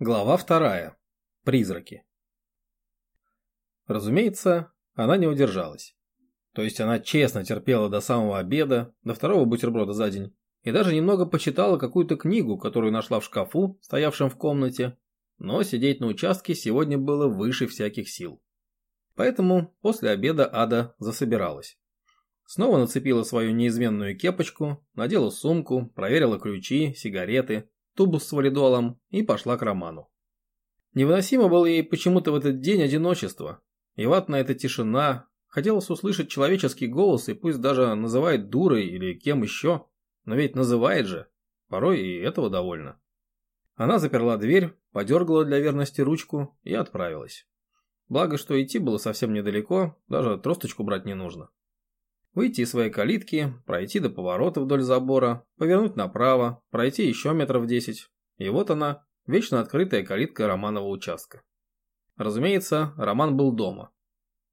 Глава вторая. Призраки. Разумеется, она не удержалась. То есть она честно терпела до самого обеда, до второго бутерброда за день, и даже немного почитала какую-то книгу, которую нашла в шкафу, стоявшем в комнате, но сидеть на участке сегодня было выше всяких сил. Поэтому после обеда Ада засобиралась. Снова нацепила свою неизменную кепочку, надела сумку, проверила ключи, сигареты, тубус с валидолом и пошла к Роману. Невыносимо было ей почему-то в этот день одиночество. И ватная эта тишина. Хотелось услышать человеческий голос и пусть даже называет дурой или кем еще. Но ведь называет же. Порой и этого довольно. Она заперла дверь, подергала для верности ручку и отправилась. Благо, что идти было совсем недалеко, даже тросточку брать не нужно. Выйти из своей калитки, пройти до поворота вдоль забора, повернуть направо, пройти еще метров десять. И вот она, вечно открытая калитка Романова участка. Разумеется, Роман был дома.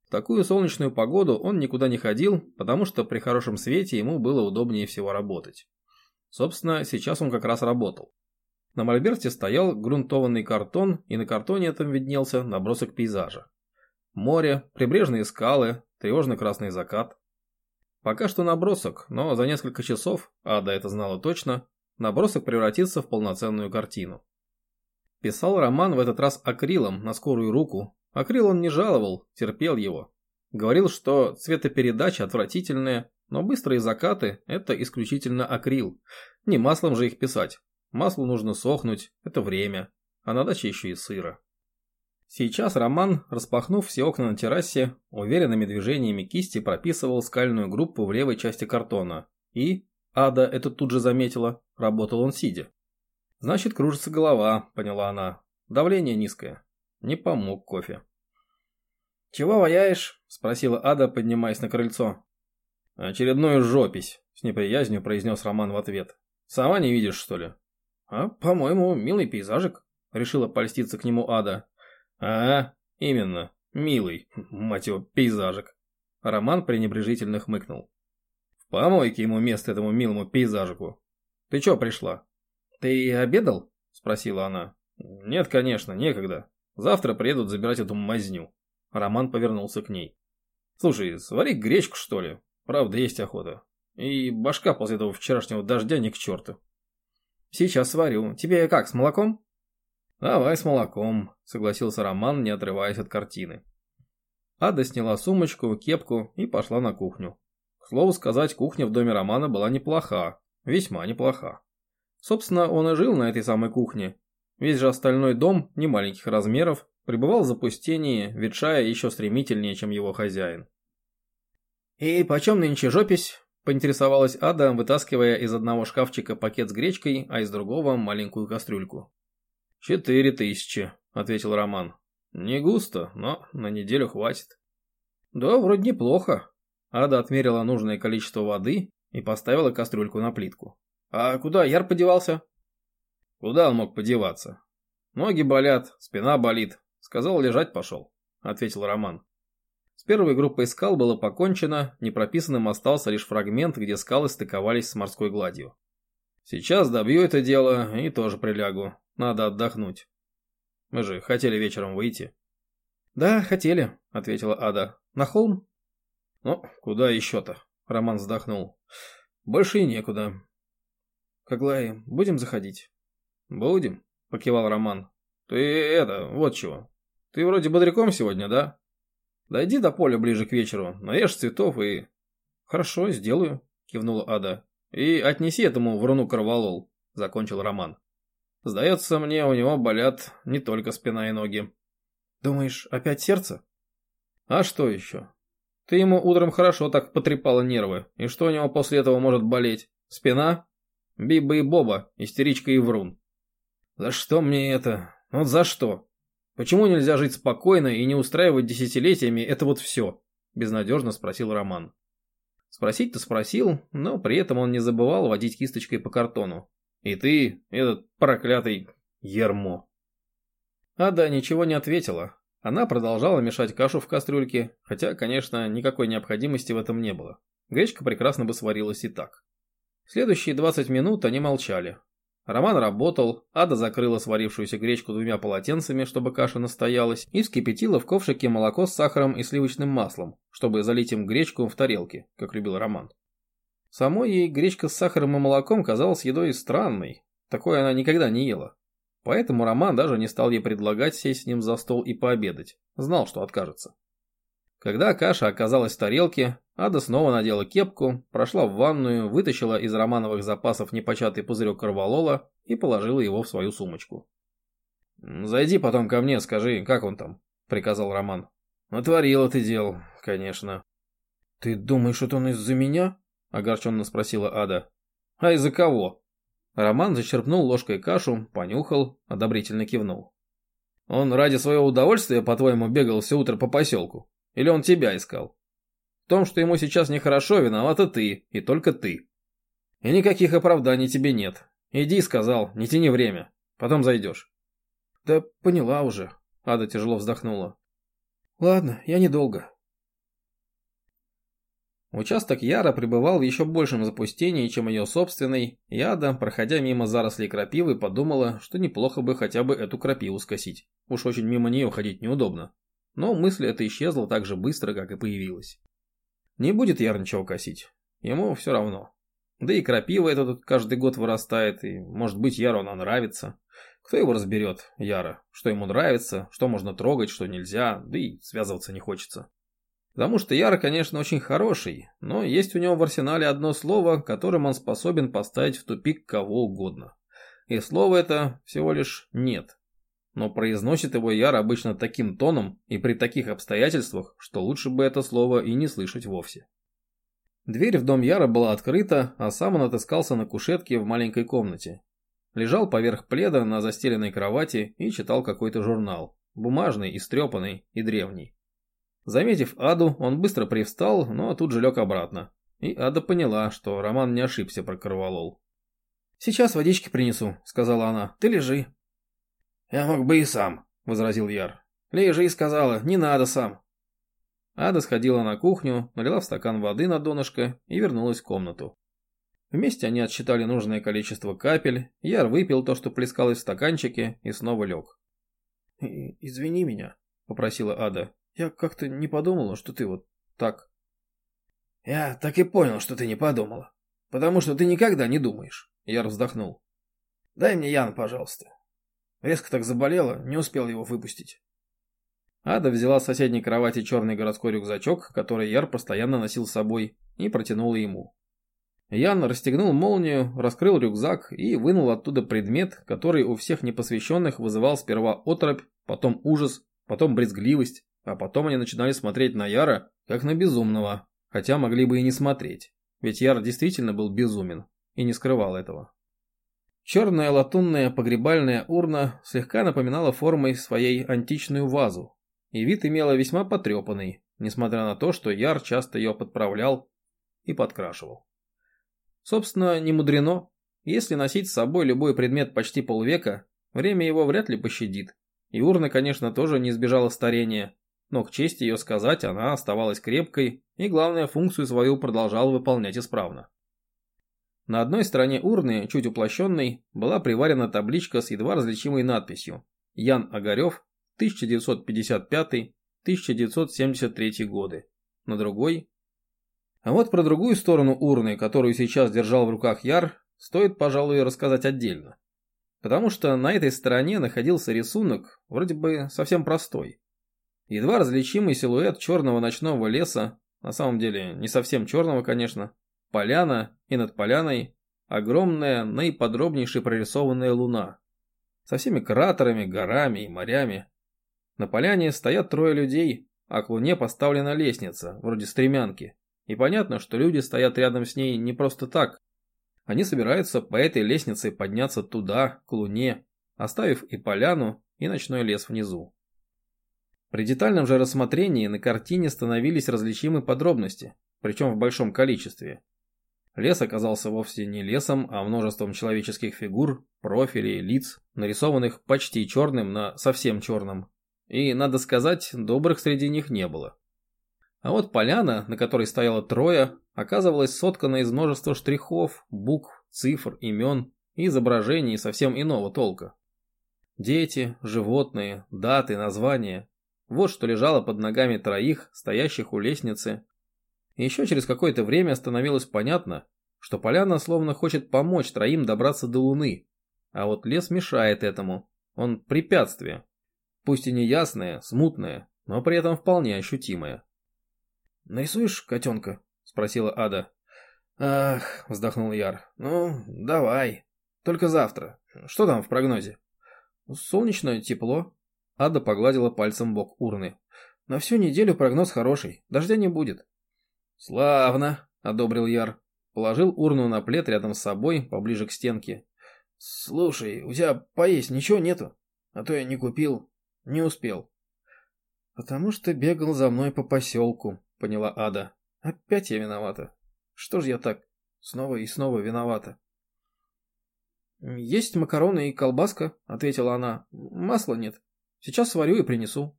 В такую солнечную погоду он никуда не ходил, потому что при хорошем свете ему было удобнее всего работать. Собственно, сейчас он как раз работал. На мольберте стоял грунтованный картон, и на картоне этом виднелся набросок пейзажа. Море, прибрежные скалы, тревожно-красный закат. Пока что набросок, но за несколько часов, Ада это знала точно, набросок превратится в полноценную картину. Писал роман в этот раз акрилом на скорую руку. Акрил он не жаловал, терпел его. Говорил, что цветопередача отвратительная, но быстрые закаты – это исключительно акрил. Не маслом же их писать. Маслу нужно сохнуть, это время. А на даче еще и сыро. Сейчас Роман, распахнув все окна на террасе, уверенными движениями кисти прописывал скальную группу в левой части картона. И, Ада это тут же заметила, работал он сидя. «Значит, кружится голова», — поняла она. «Давление низкое. Не помог кофе». «Чего ваяешь?» — спросила Ада, поднимаясь на крыльцо. «Очередную жопись», — с неприязнью произнес Роман в ответ. «Сама не видишь, что ли?» «А, по-моему, милый пейзажик», — решила польститься к нему Ада. «А, именно, милый, мать его, пейзажик». Роман пренебрежительно хмыкнул. «В помойке ему место этому милому пейзажику. Ты чё пришла?» «Ты обедал?» – спросила она. «Нет, конечно, некогда. Завтра приедут забирать эту мазню». Роман повернулся к ней. «Слушай, свари гречку, что ли? Правда, есть охота. И башка после этого вчерашнего дождя не к черту». «Сейчас сварю. Тебе как, с молоком?» «Давай с молоком», — согласился Роман, не отрываясь от картины. Ада сняла сумочку, кепку и пошла на кухню. К слову сказать, кухня в доме Романа была неплоха, весьма неплоха. Собственно, он и жил на этой самой кухне. Весь же остальной дом, не маленьких размеров, пребывал в запустении, ветшая еще стремительнее, чем его хозяин. «И почем нынче жопись?» – поинтересовалась Ада, вытаскивая из одного шкафчика пакет с гречкой, а из другого маленькую кастрюльку. «Четыре тысячи», — ответил Роман. «Не густо, но на неделю хватит». «Да, вроде неплохо». Ада отмерила нужное количество воды и поставила кастрюльку на плитку. «А куда Яр подевался?» «Куда он мог подеваться?» «Ноги болят, спина болит. Сказал, лежать пошел», — ответил Роман. С первой группой скал было покончено, непрописанным остался лишь фрагмент, где скалы стыковались с морской гладью. «Сейчас добью это дело и тоже прилягу. Надо отдохнуть. Мы же хотели вечером выйти. Да, хотели, ответила Ада. На холм? Ну, куда еще-то? Роман вздохнул. Больше и некуда. Каглай, будем заходить? Будем, покивал Роман. Ты это, вот чего. Ты вроде бодряком сегодня, да? Дойди до поля ближе к вечеру, наешь цветов и... Хорошо, сделаю, кивнула Ада. И отнеси этому вруну корвалол, закончил Роман. Сдается мне, у него болят не только спина и ноги. Думаешь, опять сердце? А что еще? Ты ему утром хорошо так потрепала нервы. И что у него после этого может болеть? Спина? Биба и Боба, истеричка и врун. За что мне это? Вот за что? Почему нельзя жить спокойно и не устраивать десятилетиями это вот все? Безнадежно спросил Роман. Спросить-то спросил, но при этом он не забывал водить кисточкой по картону. И ты, этот проклятый ермо. Ада ничего не ответила. Она продолжала мешать кашу в кастрюльке, хотя, конечно, никакой необходимости в этом не было. Гречка прекрасно бы сварилась и так. Следующие 20 минут они молчали. Роман работал, Ада закрыла сварившуюся гречку двумя полотенцами, чтобы каша настоялась, и вскипятила в ковшике молоко с сахаром и сливочным маслом, чтобы залить им гречку в тарелке, как любил Роман. Самой ей гречка с сахаром и молоком казалась едой странной, такое она никогда не ела. Поэтому Роман даже не стал ей предлагать сесть с ним за стол и пообедать, знал, что откажется. Когда каша оказалась в тарелке, Ада снова надела кепку, прошла в ванную, вытащила из романовых запасов непочатый пузырек корвалола и положила его в свою сумочку. «Зайди потом ко мне, скажи, как он там?» — приказал Роман. «Натворила ты дел, конечно». «Ты думаешь, это он из-за меня?» — огорченно спросила Ада. «А из-за кого?» Роман зачерпнул ложкой кашу, понюхал, одобрительно кивнул. «Он ради своего удовольствия, по-твоему, бегал все утро по поселку?» Или он тебя искал? В том, что ему сейчас нехорошо, виновата ты, и только ты. И никаких оправданий тебе нет. Иди, сказал, не тяни время. Потом зайдешь. Да поняла уже. Ада тяжело вздохнула. Ладно, я недолго. Участок Яра пребывал в еще большем запустении, чем ее собственный, и Ада, проходя мимо зарослей крапивы, подумала, что неплохо бы хотя бы эту крапиву скосить. Уж очень мимо нее ходить неудобно. Но мысль эта исчезла так же быстро, как и появилась. Не будет Яр ничего косить. Ему все равно. Да и крапива эта тут каждый год вырастает, и, может быть, Яру она нравится. Кто его разберет, Яра, что ему нравится, что можно трогать, что нельзя, да и связываться не хочется. Потому что Яра, конечно, очень хороший, но есть у него в арсенале одно слово, которым он способен поставить в тупик кого угодно. И слово это всего лишь «нет» но произносит его Яр обычно таким тоном и при таких обстоятельствах, что лучше бы это слово и не слышать вовсе. Дверь в дом Яра была открыта, а сам он отыскался на кушетке в маленькой комнате. Лежал поверх пледа на застеленной кровати и читал какой-то журнал, бумажный, истрепанный и древний. Заметив Аду, он быстро привстал, но тут же лег обратно. И Ада поняла, что Роман не ошибся про Карвалол. «Сейчас водички принесу», — сказала она. «Ты лежи». «Я мог бы и сам», — возразил Яр. Лежи сказала, не надо сам. Ада сходила на кухню, налила в стакан воды на донышко и вернулась в комнату. Вместе они отсчитали нужное количество капель, Яр выпил то, что плескалось в стаканчике, и снова лег. «Извини меня», — попросила Ада. «Я как-то не подумала, что ты вот так...» «Я так и понял, что ты не подумала. Потому что ты никогда не думаешь», — Яр вздохнул. «Дай мне Ян, пожалуйста. Резко так заболела, не успел его выпустить. Ада взяла с соседней кровати черный городской рюкзачок, который Яр постоянно носил с собой, и протянула ему. Ян расстегнул молнию, раскрыл рюкзак и вынул оттуда предмет, который у всех непосвященных вызывал сперва оторопь, потом ужас, потом брезгливость, а потом они начинали смотреть на Яра, как на безумного, хотя могли бы и не смотреть, ведь Яр действительно был безумен и не скрывал этого. Черная латунная погребальная урна слегка напоминала формой своей античную вазу, и вид имела весьма потрепанный, несмотря на то, что Яр часто ее подправлял и подкрашивал. Собственно, не мудрено. Если носить с собой любой предмет почти полвека, время его вряд ли пощадит. И урна, конечно, тоже не избежала старения, но к чести ее сказать, она оставалась крепкой и, главное, функцию свою продолжала выполнять исправно. На одной стороне урны, чуть уплощенной, была приварена табличка с едва различимой надписью «Ян Огарев, 1955-1973 годы». На другой... А вот про другую сторону урны, которую сейчас держал в руках Яр, стоит, пожалуй, рассказать отдельно. Потому что на этой стороне находился рисунок, вроде бы совсем простой. Едва различимый силуэт черного ночного леса, на самом деле не совсем черного, конечно, Поляна, и над поляной огромная, наиподробнейше прорисованная луна. Со всеми кратерами, горами и морями. На поляне стоят трое людей, а к луне поставлена лестница, вроде стремянки. И понятно, что люди стоят рядом с ней не просто так. Они собираются по этой лестнице подняться туда, к луне, оставив и поляну, и ночной лес внизу. При детальном же рассмотрении на картине становились различимы подробности, причем в большом количестве. Лес оказался вовсе не лесом, а множеством человеческих фигур, профилей, лиц, нарисованных почти черным на совсем черном. И, надо сказать, добрых среди них не было. А вот поляна, на которой стояло трое, оказывалась соткана из множества штрихов, букв, цифр, имен и изображений совсем иного толка. Дети, животные, даты, названия. Вот что лежало под ногами троих, стоящих у лестницы. Еще через какое-то время становилось понятно, что поляна словно хочет помочь троим добраться до Луны. А вот лес мешает этому. Он препятствие. Пусть и не ясное, смутное, но при этом вполне ощутимое. «Нарисуешь котенка?» – спросила Ада. «Ах», – вздохнул Яр. «Ну, давай. Только завтра. Что там в прогнозе?» «Солнечное тепло». Ада погладила пальцем бок урны. «На всю неделю прогноз хороший. Дождя не будет». «Славно», – одобрил Яр. Положил урну на плед рядом с собой, поближе к стенке. «Слушай, у тебя поесть ничего нету? А то я не купил, не успел». «Потому что бегал за мной по поселку», — поняла Ада. «Опять я виновата. Что ж я так снова и снова виновата?» «Есть макароны и колбаска», — ответила она. «Масла нет. Сейчас сварю и принесу».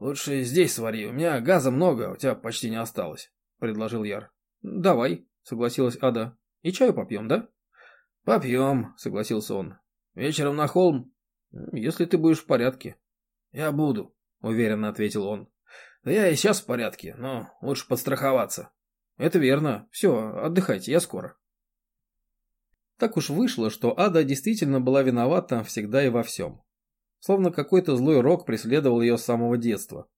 «Лучше здесь свари, у меня газа много, у тебя почти не осталось», — предложил Яр. «Давай», — согласилась Ада. «И чаю попьем, да?» «Попьем», — согласился он. «Вечером на холм, если ты будешь в порядке». «Я буду», — уверенно ответил он. «Да я и сейчас в порядке, но лучше подстраховаться». «Это верно. Все, отдыхайте, я скоро». Так уж вышло, что Ада действительно была виновата всегда и во всем. Словно какой-то злой рок преследовал ее с самого детства.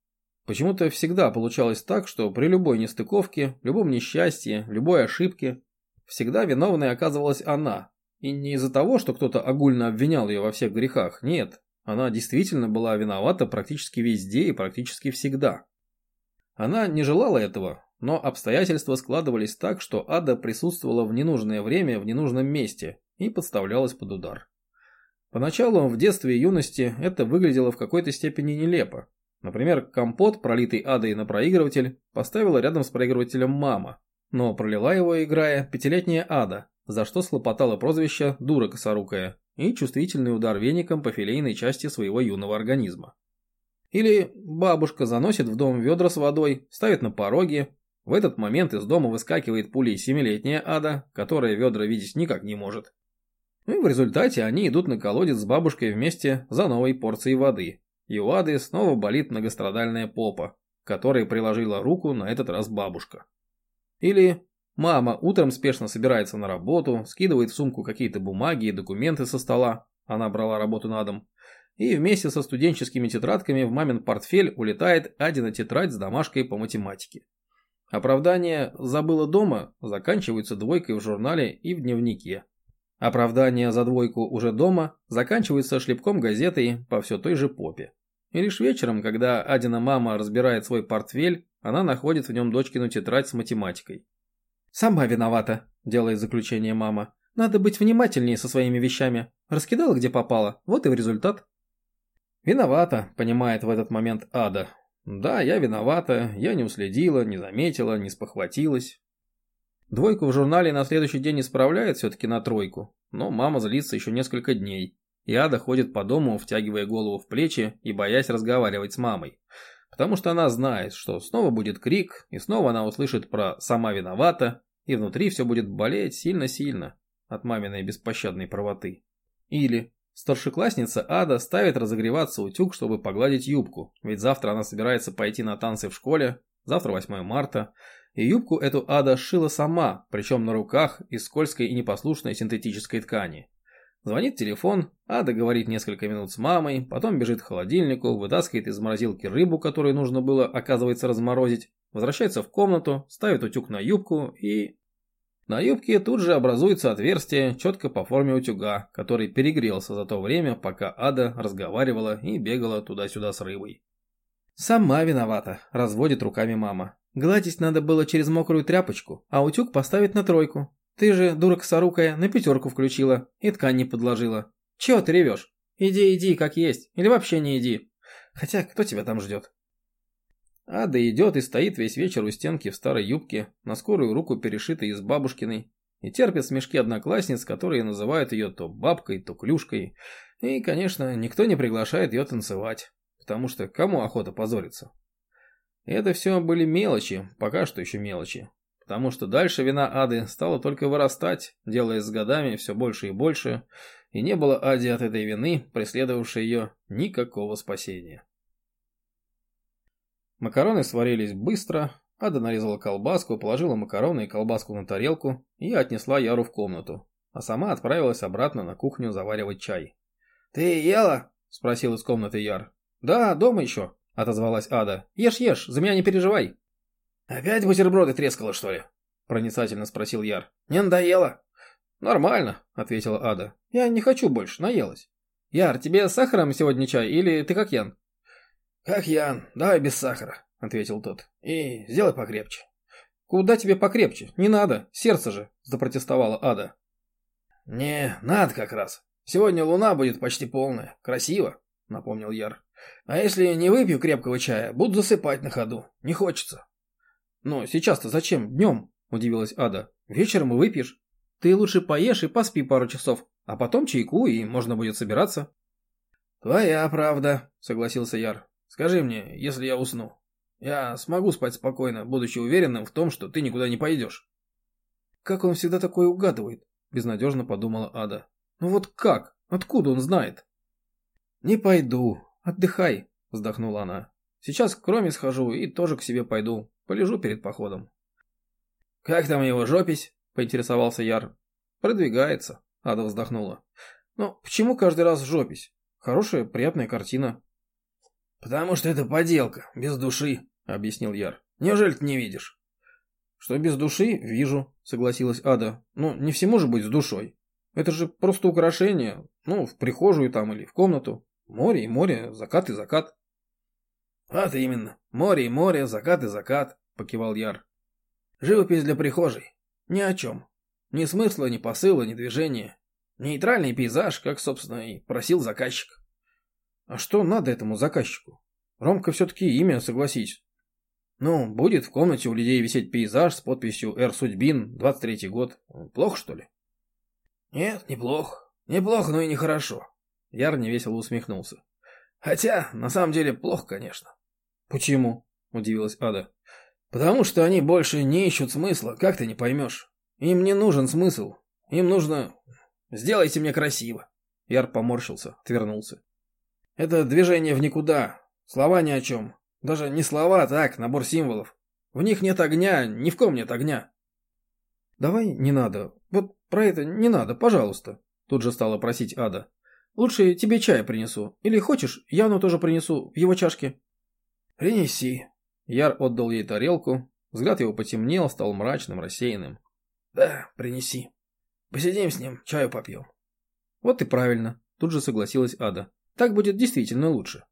Почему-то всегда получалось так, что при любой нестыковке, любом несчастье, любой ошибке, всегда виновной оказывалась она. И не из-за того, что кто-то огульно обвинял ее во всех грехах, нет. Она действительно была виновата практически везде и практически всегда. Она не желала этого, но обстоятельства складывались так, что Ада присутствовала в ненужное время в ненужном месте и подставлялась под удар. Поначалу, в детстве и юности, это выглядело в какой-то степени нелепо. Например, компот, пролитый Адой на проигрыватель, поставила рядом с проигрывателем мама, но пролила его, играя, пятилетняя Ада, за что слопотала прозвище «дура косорукая» и чувствительный удар веником по филейной части своего юного организма. Или бабушка заносит в дом ведра с водой, ставит на пороге. В этот момент из дома выскакивает пулей семилетняя ада, которая ведра видеть никак не может. Ну и в результате они идут на колодец с бабушкой вместе за новой порцией воды. И у ады снова болит многострадальная попа, которой приложила руку на этот раз бабушка. Или мама утром спешно собирается на работу, скидывает в сумку какие-то бумаги и документы со стола, она брала работу на дом, и вместе со студенческими тетрадками в мамин портфель улетает Адина тетрадь с домашкой по математике. Оправдание «забыла дома» заканчиваются двойкой в журнале и в дневнике. Оправдание за двойку уже дома заканчивается шлепком газетой по все той же попе. И лишь вечером, когда Адина мама разбирает свой портфель, она находит в нем дочкину тетрадь с математикой. «Сама виновата», – делает заключение мама. «Надо быть внимательнее со своими вещами. Раскидала, где попало. Вот и в результат». «Виновата», – понимает в этот момент Ада. «Да, я виновата. Я не уследила, не заметила, не спохватилась». Двойку в журнале на следующий день исправляет все-таки на тройку, но мама злится еще несколько дней. И Ада ходит по дому, втягивая голову в плечи и боясь разговаривать с мамой. Потому что она знает, что снова будет крик, и снова она услышит про «сама виновата», и внутри все будет болеть сильно-сильно от маминой беспощадной правоты. Или старшеклассница Ада ставит разогреваться утюг, чтобы погладить юбку, ведь завтра она собирается пойти на танцы в школе, завтра 8 марта, и юбку эту Ада сшила сама, причем на руках из скользкой и непослушной синтетической ткани. Звонит телефон, Ада говорит несколько минут с мамой, потом бежит к холодильнику, вытаскивает из морозилки рыбу, которую нужно было, оказывается, разморозить, возвращается в комнату, ставит утюг на юбку и... На юбке тут же образуется отверстие, четко по форме утюга, который перегрелся за то время, пока Ада разговаривала и бегала туда-сюда с рыбой. «Сама виновата», – разводит руками мама. «Гладить надо было через мокрую тряпочку, а утюг поставить на тройку. Ты же, дура косорукая, на пятерку включила и ткань не подложила. Чего ты ревешь? Иди, иди, как есть. Или вообще не иди. Хотя, кто тебя там ждет? Ада идет и стоит весь вечер у стенки в старой юбке, на скорую руку перешитой из бабушкиной, и терпит смешки одноклассниц, которые называют ее то бабкой, то клюшкой. И, конечно, никто не приглашает ее танцевать, потому что кому охота позориться? Это все были мелочи, пока что еще мелочи. потому что дальше вина Ады стала только вырастать, делаясь с годами все больше и больше, и не было Аде от этой вины, преследовавшей ее, никакого спасения. Макароны сварились быстро, Ада нарезала колбаску, положила макароны и колбаску на тарелку и отнесла Яру в комнату, а сама отправилась обратно на кухню заваривать чай. «Ты ела?» – спросил из комнаты Яр. «Да, дома еще», – отозвалась Ада. «Ешь, ешь, за меня не переживай». «Опять бутерброды трескала, что ли?» – проницательно спросил Яр. «Не надоело?» «Нормально», – ответила Ада. «Я не хочу больше, наелась». «Яр, тебе с сахаром сегодня чай или ты как Ян?» «Как Ян, давай без сахара», — ответил тот. «И сделай покрепче». «Куда тебе покрепче? Не надо, сердце же», — запротестовала Ада. «Не, надо как раз. Сегодня луна будет почти полная. Красиво», — напомнил Яр. «А если не выпью крепкого чая, буду засыпать на ходу. Не хочется». «Но сейчас-то зачем? Днем?» – удивилась Ада. «Вечером и выпьешь. Ты лучше поешь и поспи пару часов, а потом чайку, и можно будет собираться». «Твоя правда», — согласился Яр. «Скажи мне, если я усну, я смогу спать спокойно, будучи уверенным в том, что ты никуда не пойдешь». «Как он всегда такое угадывает?» – безнадежно подумала Ада. «Ну вот как? Откуда он знает?» «Не пойду. Отдыхай», – вздохнула она. «Сейчас к Роме схожу и тоже к себе пойду. Полежу перед походом». «Как там его жопись?» – поинтересовался Яр. «Продвигается», – Ада вздохнула. «Но почему каждый раз жопись? Хорошая, приятная картина». «Потому что это поделка, без души», — объяснил Яр. «Неужели ты не видишь?» «Что без души, вижу», — согласилась Ада. «Ну, не всему же быть с душой. Это же просто украшение. Ну, в прихожую там или в комнату. Море и море, закат и закат». «Вот именно. Море и море, закат и закат», — покивал Яр. «Живопись для прихожей. Ни о чем. Ни смысла, ни посыла, ни движения. Нейтральный пейзаж, как, собственно, и просил заказчик». «А что надо этому заказчику? Ромка все-таки имя, согласись. Ну, будет в комнате у людей висеть пейзаж с подписью «Р. Судьбин, 23-й год». Плохо, что ли? Нет, неплохо. Неплохо, но и нехорошо. Яр невесело усмехнулся. Хотя, на самом деле, плохо, конечно. Почему? Удивилась Ада. Потому что они больше не ищут смысла, как ты не поймешь. Им не нужен смысл. Им нужно... Сделайте мне красиво. Яр поморщился, отвернулся. Это движение в никуда. Слова ни о чем. Даже не слова, так, набор символов. В них нет огня, ни в ком нет огня. Давай не надо. Вот про это не надо, пожалуйста. Тут же стала просить Ада. Лучше тебе чая принесу. Или хочешь, Яну тоже принесу в его чашке. Принеси. Яр отдал ей тарелку. Взгляд его потемнел, стал мрачным, рассеянным. Да, принеси. Посидим с ним, чаю попьем. Вот и правильно. Тут же согласилась Ада. Так будет действительно лучше.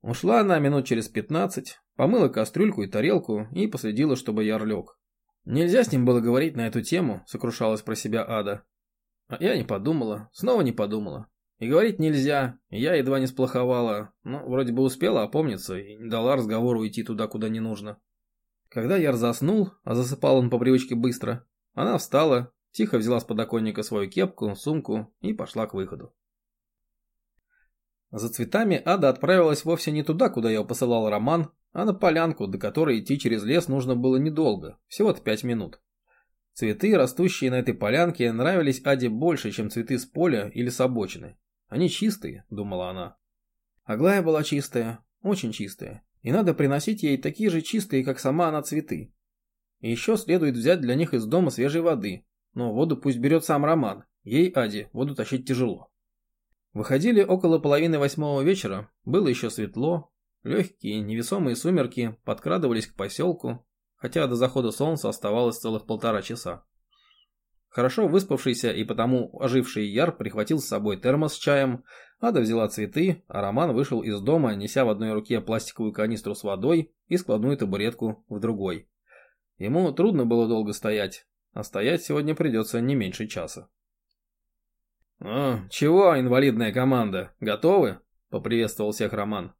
Ушла она минут через пятнадцать, помыла кастрюльку и тарелку и последила, чтобы Яр лег. Нельзя с ним было говорить на эту тему, сокрушалась про себя Ада. А я не подумала, снова не подумала. И говорить нельзя, я едва не сплоховала, но вроде бы успела опомниться и не дала разговору уйти туда, куда не нужно. Когда Яр заснул, а засыпал он по привычке быстро, она встала, тихо взяла с подоконника свою кепку, сумку и пошла к выходу. За цветами Ада отправилась вовсе не туда, куда ее посылал Роман, а на полянку, до которой идти через лес нужно было недолго, всего-то пять минут. Цветы, растущие на этой полянке, нравились Аде больше, чем цветы с поля или с обочины. Они чистые, думала она. Аглая была чистая, очень чистая, и надо приносить ей такие же чистые, как сама она, цветы. И еще следует взять для них из дома свежей воды, но воду пусть берет сам Роман, ей, Аде, воду тащить тяжело. Выходили около половины восьмого вечера, было еще светло, легкие невесомые сумерки подкрадывались к поселку, хотя до захода солнца оставалось целых полтора часа. Хорошо выспавшийся и потому оживший Яр прихватил с собой термос с чаем, Ада взяла цветы, а Роман вышел из дома, неся в одной руке пластиковую канистру с водой и складную табуретку в другой. Ему трудно было долго стоять, а стоять сегодня придется не меньше часа. «Ну, чего, инвалидная команда, готовы?» — поприветствовал всех Роман.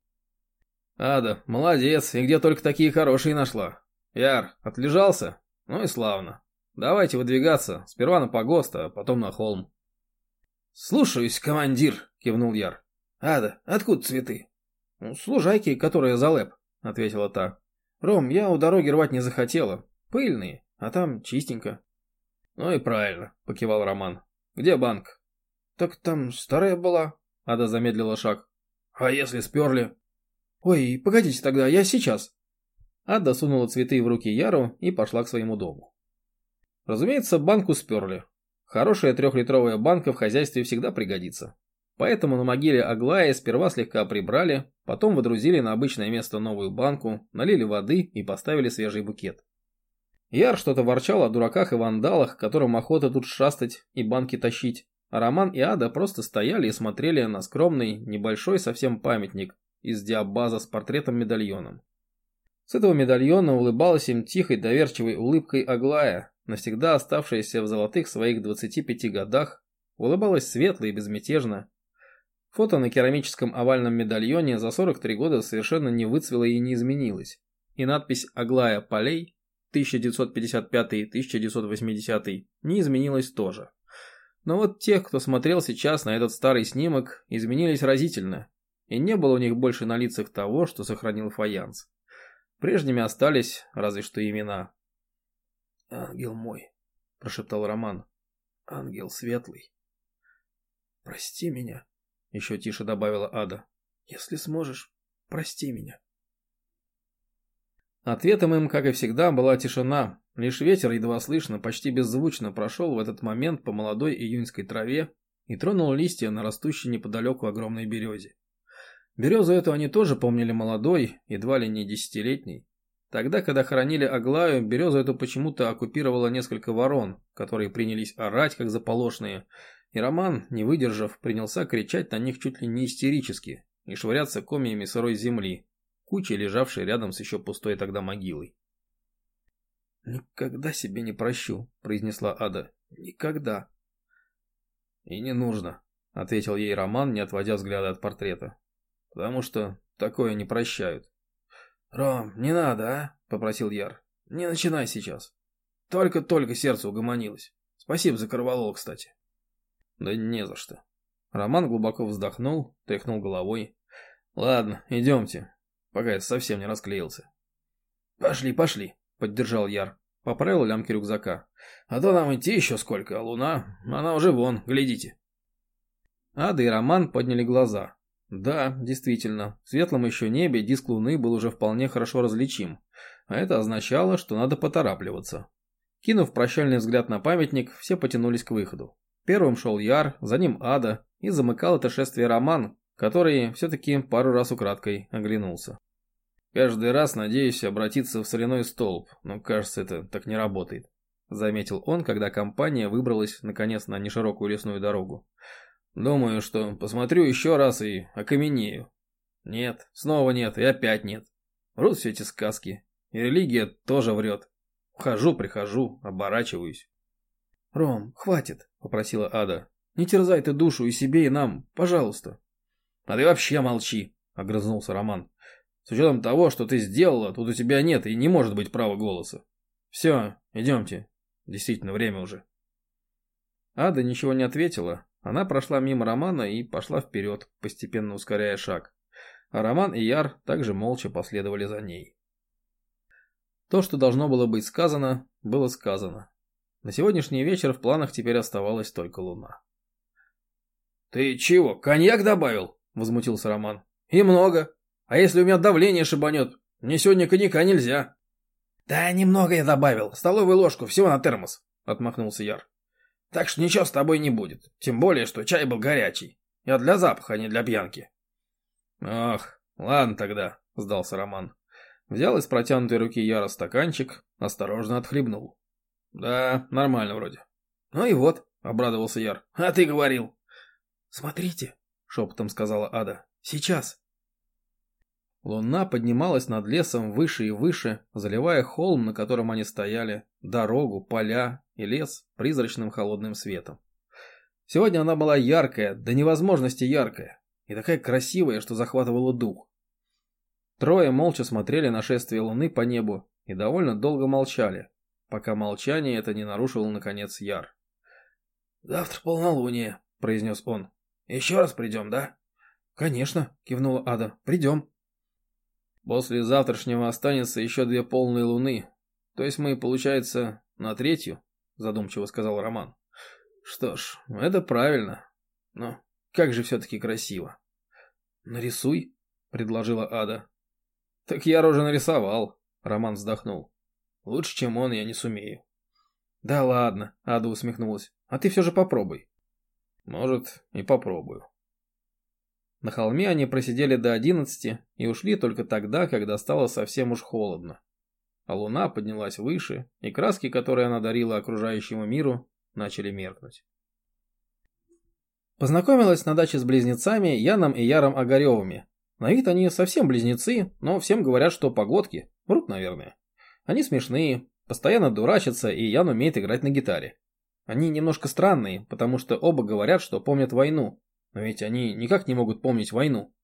«Ада, молодец, и где только такие хорошие нашла. Яр, отлежался? Ну и славно. Давайте выдвигаться, сперва на погост, а потом на холм». «Слушаюсь, командир», — кивнул Яр. «Ада, откуда цветы?» «Ну, «С лужайки, которая за лэп», — ответила та. «Ром, я у дороги рвать не захотела. Пыльные, а там чистенько. Ну и правильно, покивал Роман. Где банк? Так там старая была. Ада замедлила шаг. А если сперли? Ой, погодите тогда, я сейчас. Ада сунула цветы в руки Яру и пошла к своему дому. Разумеется, банку сперли. Хорошая трехлитровая банка в хозяйстве всегда пригодится. Поэтому на могиле Аглая сперва слегка прибрали, потом водрузили на обычное место новую банку, налили воды и поставили свежий букет. Яр что-то ворчал о дураках и вандалах, которым охота тут шастать и банки тащить, а Роман и Ада просто стояли и смотрели на скромный, небольшой совсем памятник из диабаза с портретом-медальоном. С этого медальона улыбалась им тихой доверчивой улыбкой Аглая, навсегда оставшаяся в золотых своих 25 годах, улыбалась светло и безмятежно, Фото на керамическом овальном медальоне за 43 года совершенно не выцвело и не изменилось. И надпись «Аглая Полей» 1955-1980 не изменилась тоже. Но вот тех, кто смотрел сейчас на этот старый снимок, изменились разительно, и не было у них больше на лицах того, что сохранил фаянс. Прежними остались разве что имена. «Ангел мой», – прошептал Роман, – «ангел светлый, прости меня». Еще тише добавила Ада. Если сможешь, прости меня. Ответом им, как и всегда, была тишина. Лишь ветер едва слышно, почти беззвучно прошел в этот момент по молодой июньской траве и тронул листья на растущей неподалеку огромной березе. Березу эту они тоже помнили молодой, едва ли не десятилетней. Тогда, когда хоронили Аглаю, березу эту почему-то оккупировало несколько ворон, которые принялись орать, как заполошные, и Роман, не выдержав, принялся кричать на них чуть ли не истерически и швыряться комьями сырой земли, кучей лежавшей рядом с еще пустой тогда могилой. «Никогда себе не прощу», — произнесла Ада. «Никогда». «И не нужно», — ответил ей Роман, не отводя взгляда от портрета. «Потому что такое не прощают». «Ром, не надо, а?» — попросил Яр. «Не начинай сейчас. Только-только сердце угомонилось. Спасибо за корвалол, кстати». Да не за что. Роман глубоко вздохнул, тряхнул головой. Ладно, идемте, пока я совсем не расклеился. Пошли, пошли, поддержал Яр. Поправил лямки рюкзака. А то нам идти еще сколько, а луна, она уже вон, глядите. Ада и Роман подняли глаза. Да, действительно, в светлом еще небе диск луны был уже вполне хорошо различим, а это означало, что надо поторапливаться. Кинув прощальный взгляд на памятник, все потянулись к выходу. Первым шел Яр, за ним Ада, и замыкал это шествие Роман, который все-таки пару раз украдкой оглянулся. «Каждый раз надеюсь обратиться в соляной столб, но кажется, это так не работает», заметил он, когда компания выбралась наконец на неширокую лесную дорогу. «Думаю, что посмотрю еще раз и окаменею. Нет, снова нет и опять нет. Врут все эти сказки, и религия тоже врет. Хожу, прихожу, оборачиваюсь. «Ром, хватит», — попросила Ада. «Не терзай ты душу и себе, и нам, пожалуйста». «А ты вообще молчи», — огрызнулся Роман. «С учетом того, что ты сделала, тут у тебя нет и не может быть права голоса. Все, идемте. Действительно, время уже». Ада ничего не ответила. Она прошла мимо Романа и пошла вперед, постепенно ускоряя шаг. А Роман и Яр также молча последовали за ней. То, что должно было быть сказано, было сказано. На сегодняшний вечер в планах теперь оставалась только луна. «Ты чего, коньяк добавил?» – возмутился Роман. «И много. А если у меня давление шибанет? Мне сегодня коньяка нельзя». «Да немного я добавил. Столовую ложку, всего на термос», – отмахнулся Яр. «Так что ничего с тобой не будет. Тем более, что чай был горячий. Я для запаха, а не для пьянки». «Ах, ладно тогда», – сдался Роман. Взял из протянутой руки Яра стаканчик, осторожно отхлебнул. Да, нормально вроде. Ну и вот, обрадовался Яр. А ты говорил. Смотрите, шепотом сказала Ада. Сейчас. Луна поднималась над лесом выше и выше, заливая холм, на котором они стояли, дорогу, поля и лес призрачным холодным светом. Сегодня она была яркая, до невозможности яркая, и такая красивая, что захватывала дух. Трое молча смотрели на шествие луны по небу и довольно долго молчали, пока молчание это не нарушил наконец Яр. «Завтра полнолуние», — произнес он. «Еще раз придем, да?» «Конечно», — кивнула Ада. «Придем». «После завтрашнего останется еще две полные луны. То есть мы, получается, На третью, задумчиво сказал Роман. Что ж, это правильно. Но как же все-таки красиво. Нарисуй, предложила Ада. Так я рожу нарисовал, Роман вздохнул. Лучше, чем он, я не сумею. Да ладно, Ада усмехнулась. А ты все же попробуй. Может, и попробую. На холме они просидели до одиннадцати и ушли только тогда, когда стало совсем уж холодно. А луна поднялась выше, и краски, которые она дарила окружающему миру, начали меркнуть. Познакомилась на даче с близнецами Яном и Яром Огаревыми. На вид они совсем близнецы, но всем говорят, что погодки. Врут, наверное. Они смешные, постоянно дурачатся, и Ян умеет играть на гитаре. Они немножко странные, потому что оба говорят, что помнят войну, но ведь они никак не могут помнить войну.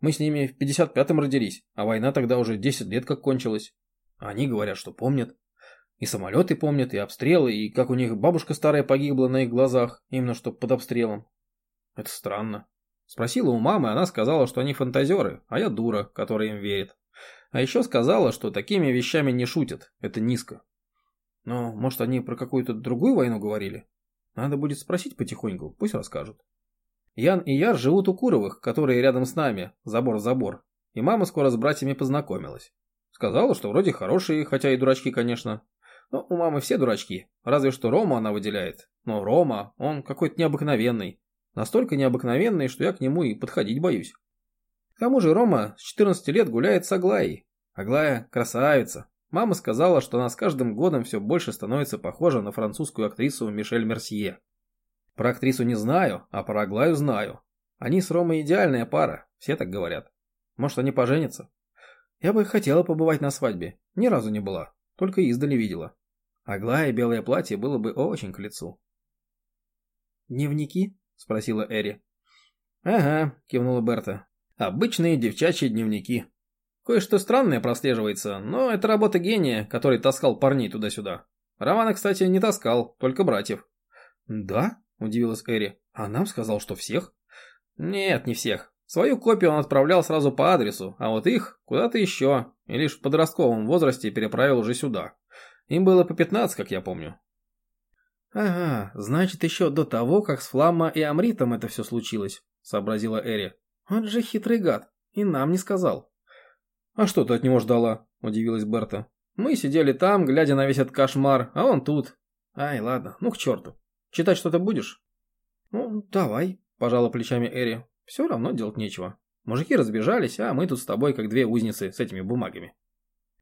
Мы с ними в 55-м родились, а война тогда уже 10 лет как кончилась. Они говорят, что помнят. И самолеты помнят, и обстрелы, и как у них бабушка старая погибла на их глазах, именно что под обстрелом. Это странно. Спросила у мамы, она сказала, что они фантазеры, а я дура, которая им верит. А еще сказала, что такими вещами не шутят, это низко. Но, может, они про какую-то другую войну говорили? Надо будет спросить потихоньку, пусть расскажут. Ян и Яр живут у Куровых, которые рядом с нами, забор в забор. И мама скоро с братьями познакомилась. Сказала, что вроде хорошие, хотя и дурачки, конечно. Но у мамы все дурачки, разве что Рома она выделяет. Но Рома, он какой-то необыкновенный. Настолько необыкновенный, что я к нему и подходить боюсь. К тому же Рома с 14 лет гуляет с Аглаей. Аглая красавица. Мама сказала, что она с каждым годом все больше становится похожа на французскую актрису Мишель Мерсье. Про актрису не знаю, а про Аглаю знаю. Они с Ромой идеальная пара, все так говорят. Может, они поженятся? Я бы хотела побывать на свадьбе. Ни разу не была, только издали видела. Аглая белое платье было бы очень к лицу. «Дневники?» – спросила Эри. «Ага», – кивнула Берта. «Обычные девчачьи дневники. Кое-что странное прослеживается, но это работа гения, который таскал парней туда-сюда. Романа, кстати, не таскал, только братьев». «Да?» – удивилась Эри. «А нам сказал, что всех?» «Нет, не всех. Свою копию он отправлял сразу по адресу, а вот их куда-то еще, и лишь в подростковом возрасте переправил уже сюда. Им было по 15, как я помню». «Ага, значит, еще до того, как с Фламма и Амритом это все случилось», – сообразила Эри. «Он же хитрый гад, и нам не сказал». «А что ты от него ждала?» – удивилась Берта. «Мы сидели там, глядя на весь этот кошмар, а он тут. Ай, ладно, ну к черту». Читать что-то будешь? Ну, давай, пожала плечами Эри. Все равно делать нечего. Мужики разбежались, а мы тут с тобой как две узницы с этими бумагами.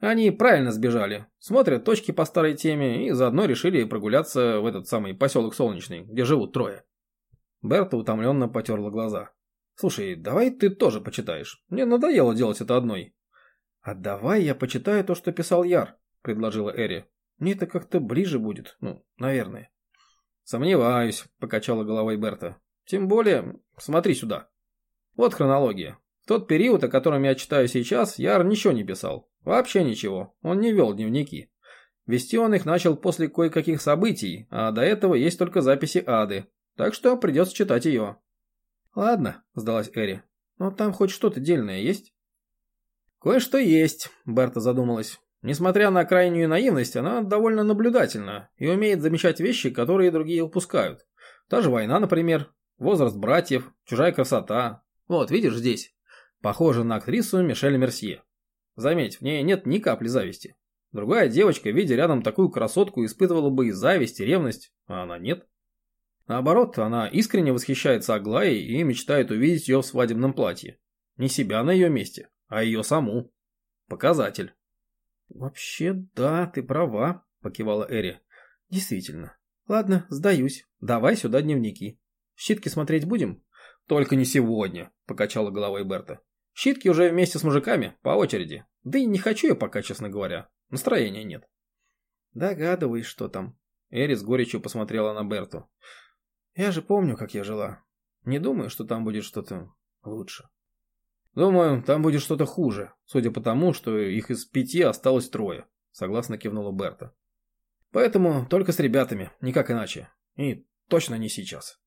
Они правильно сбежали. Смотрят точки по старой теме и заодно решили прогуляться в этот самый поселок Солнечный, где живут трое. Берта утомленно потерла глаза. «Слушай, давай ты тоже почитаешь. Мне надоело делать это одной». «А давай я почитаю то, что писал Яр», — предложила Эри. «Мне это как-то ближе будет, ну, наверное». «Сомневаюсь», – покачала головой Берта. «Тем более, смотри сюда. Вот хронология. В тот период, о котором я читаю сейчас, Яр ничего не писал. Вообще ничего. Он не вел дневники. Вести он их начал после кое-каких событий, а до этого есть только записи Ады. Так что придется читать ее». «Ладно», – сдалась Эри. «Но там хоть что-то дельное есть?» «Кое-что есть», – Берта задумалась. Несмотря на крайнюю наивность, она довольно наблюдательна и умеет замечать вещи, которые другие упускают. Та же война, например, возраст братьев, чужая красота. Вот, видишь здесь. Похожа на актрису Мишель Мерсье. Заметь, в ней нет ни капли зависти. Другая девочка, видя рядом такую красотку, испытывала бы и зависть, и ревность, а она нет. Наоборот, она искренне восхищается Аглаей и мечтает увидеть ее в свадебном платье. Не себя на ее месте, а ее саму. Показатель. «Вообще, да, ты права», – покивала Эри. «Действительно. Ладно, сдаюсь. Давай сюда дневники. Щитки смотреть будем?» «Только не сегодня», – покачала головой Берта. «Щитки уже вместе с мужиками, по очереди. Да и не хочу я пока, честно говоря. Настроения нет». «Догадываюсь, что там». Эри с горечью посмотрела на Берту. «Я же помню, как я жила. Не думаю, что там будет что-то лучше». «Думаю, там будет что-то хуже, судя по тому, что их из пяти осталось трое», — согласно кивнула Берта. «Поэтому только с ребятами, никак иначе. И точно не сейчас».